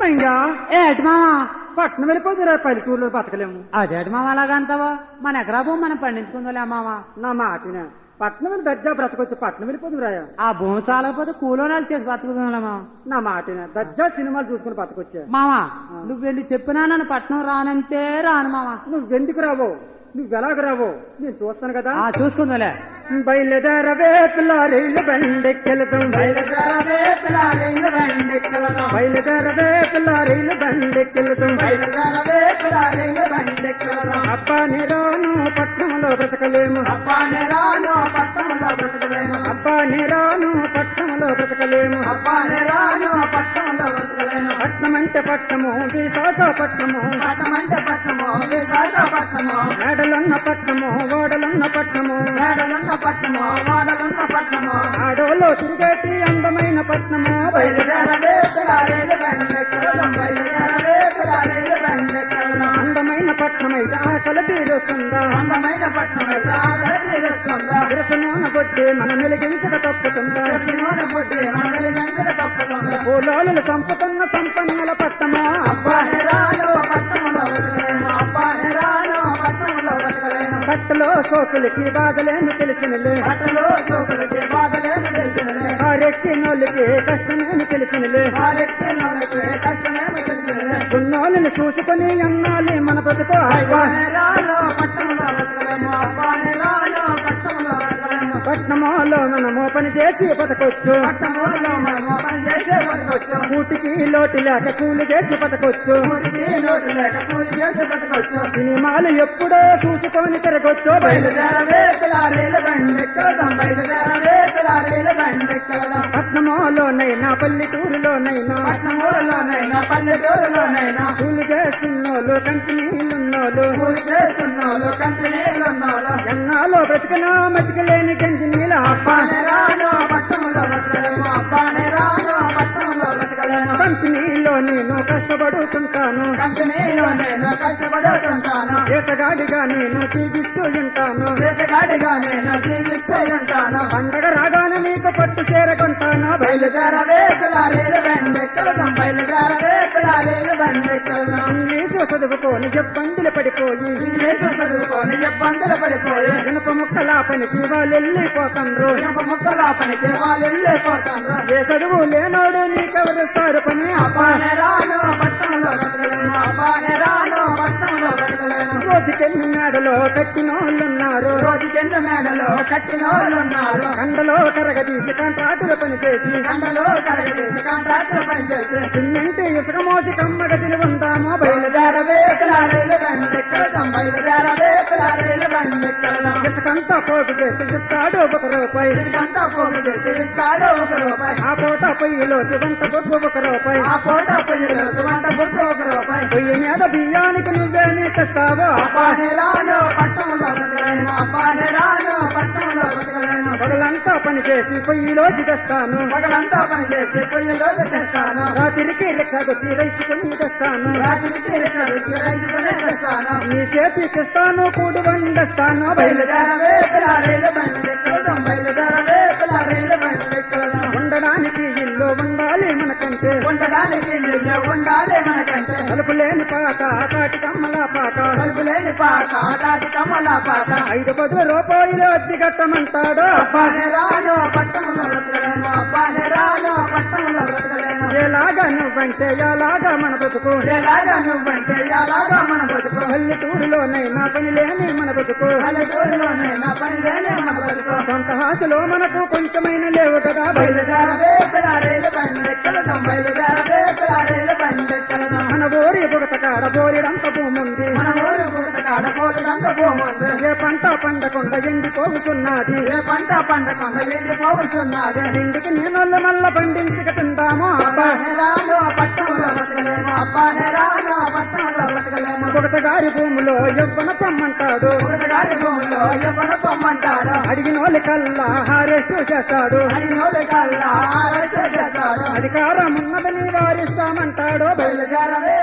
మైంగా ఏటి మావా? పట్నం వెళ్ళిపోతురా పల్లెటూరులో బతకలేము. అదేటి మావా అలాగంటావా? మన ఎకరా భూమి మనం పండించుకుందాలే మావా. నా మాటిన పట్నం వెళ్ళి దర్జా బ్రతకొచ్చు పట్నం వెళ్ళిపోతుంది రాయ ఆ భూమి చాలకపోతే కూలోనాలు చేసి మావా. నా మాటిన దర్జా సినిమాలు చూసుకుని బతకొచ్చా? మావా నువ్వెళ్ళి చెప్పినా నన్ను పట్నం రానంటే రాను మావా. నువ్వెందుకు రావో? నువ్వెలాగ రావో నేను చూస్తాను కదా ఆ చూసుకుందాలే బయలుదేరవే పిల్ల రైలు బండెక్కెళతాం బయలుదేరవే పిల్లారైన బండెక్కలదాం. బయలుదేరవే పిల్ల రైలు బండెక్కెళతాం బయలుదేరవే పిల్లారైన బండెక్కలదాం. అబ్బా నిరాను పట్నంలో బ్రతకలేము అబ్బా నెరాను పట్టణంలో బ్రతకలేను. అబ్బా నిరాను పట్నంలో బ్రతకలేము అబ్బా నెరాను పట్టణంలో. పట్నం అంటే పట్నము విశాఖ పట్నము పట్టణమంటే పట్టణము, విశాఖపట్నము. ఆడలన్న పట్నము ఓడలన్న పట్నము మేడలున్న పట్టణము, వాడలున్న పట్టణము. ఆడోలో తిరిగేటి అందమైన పట్నము బయలుదేరవే పిల్లారైన బండెక్కలదాం. బయలుదేరవే పిల్లారైన బండెక్కలదాం. అందమైన పట్నమైతే ఆకలి తీరుస్తుందా అందమైన పట్టణమైతే ఆకలి తీరుస్తుందా? విరసనోన మనం వెలిగించక తప్పుతుందా నూనె పుట్టి మనల్ని గంగల తప్పుతుందా? పూలోలు సంపుతున్న పట్టులో సోకులకి బాధలేమి తెలిసినలే పట్టలో సోకులకి బాధలేమి తెలిసినలే. కారెక్కి నోళ్ళకి కష్టమేమి తెలిసినలే వారెక్కి నోళ్ళకి కష్టమేమి తెలిసినలే. ఉన్నోళ్ళని చూసుకొని అన్నాలి మన బ్రతుకు. పట్నమోలో మనము పని చేసే బతకొచ్చు. కూటికి లోటు లేక కూలి చేసి బతకొచ్చు సినిమాలు ఎప్పుడో చూసుకొని తిరగొచ్చు బయలు బయలుదేరవే పిల్లారేల బండెక్కలదాం. బయలుదేరవే పిల్లారేల బండెక్కలదాం. పట్నమోలోనైనా పల్లెటూరులోనైనా పట్టణంలోనైనా పల్లెటూరులోనైనా కూలి చేస్తున్నోళ్ళు కంపెనీలున్నోళ్ళు కూలి చేస్తున్నోళ్ళు కంపెనీలు ఉన్నోళ్ళు ఎన్నాలో బ్రతికినా మతికలేని గంజి నీళ్ళ అబ్బా నేను కష్టపడుతుంటాను కంపెనీలో నేను కష్టపడుతుంటాను చేతగాడిగా నేను జీవిస్తూ ఉంటాను. చేతగాడిగా నేను జీవిస్తూ ఉంటాను. పండగ రాగానే నీకు పట్టు చేరకుంటాను బయలు బయలుదేరవే ఇబ్బందులు పడిపోయి చదువుకొని ఇబ్బందులు పడిపోయి. ఇనుప ముక్కల పనికి వాళ్ళు వెళ్ళిపోతాండ్రు ఇనుప ముక్కల పనికి వాళ్ళు వెళ్ళిపోతాను ఏ చదువు లేనోడు నీకెవరిస్తారు పని? అబ్బా అబ్బానే పట్టణంలో అబ్బానే పట్టణంలో రోజుకెన్ని మేడలో కట్టినోళ్ళున్నారు. రోజుకెందు మేడలో కట్టిన వాళ్ళు ఉన్నారు కండలో కరగదీసి కాంట్రాక్టులు పని చేసి కండలో కరగదీసి కాంట్రాక్టులు పనిచేసి. సిమెంట్ ఇసుక మోసి కమ్మగదిని ఉందామో ఇసుకంతా పోగు చేసి ఇస్తాడు ఒక రూపాయి. ఇదంతా పోగు చేసి ఇస్తాడు ఒక రూపాయి. ఆ పూట పొయ్యిలోకి వంట బొగ్గు ఒక రూపాయి. ఆ పూట పొయ్యిలోకి వంట గుర్తు ఒక రూపాయి. పొయ్యి మీద బియ్యానికి నువ్వేమి తెస్తావో? అబ్బానే రాను పట్టణంలో బతకలేను అబ్బానే రాను పట్టణంలో బతకలేను. పగలంతా పని చేసి పొయ్యిలోకి తెస్తాను. పగలంతా పని చేసి పొయ్యిలోకి తెస్తాను. రాత్రికి రిక్షా కొట్టి రైసుకొని తెస్తాను. రాత్రికి రైతులకి రైతుకునే తెస్తాను. నీ చేతికిస్తాను కూడి వండేస్తాను బయలుదేరవే పిల్లారేలు బండెక్కడదాం బయలుదేరవే పిల్లారేలు బండెక్కడదాం ఉండడానికి ఇల్లు ఉండాలి మనకంటే. ఉండడానికి ఇల్లు ఉండాలి మనకంటే. తలుపు లేని పాక తాటి కమ్మల పాక కలుపులేని పాక దాటి కమ్మల పాక ఐదు పదుల రూపాయలు అద్దె కట్టమంటాడు? అబ్బానే రాను నువ్వంటే ఎలాగా మన బతుకు? ఎలాగా నువ్వంటే ఎలాగా మన బతుకు? పల్లెటూరులోనైనా పని లేని మన బతుకు. పల్లెటూరులోనైనా పని లేని మన బతుకు. సొంత హాసులో మనకు కొంచెమైన లేవు కదా. బయలుదేర బయలుదేరవే పిల్లారేలు ఎక్కడ బయలుదేరవే పిల్లారేలు. పంట పండకుండా ఎండిపోతున్నది ఏ పంట పండకుండా ఎండిపోవుతున్నది ఇంటికి నేనోళ్ళు మల్ల పండించక తిందాము. అబ్బా గారి భూమిలో ఎవ్వన పొమ్మంటాడు. పుడతగాడి భూమిలో ఎవ్వన పొమ్మంటాడు. అడిగిన వాళ్ళ కల్లా హారెస్ట్ చేస్తాడు. అడిగినోళ్ళు కల్లా ఆరాట చేస్తాడు. అధికారం ఉన్నదని వారిస్తామంటాడు. బయలుదేరవే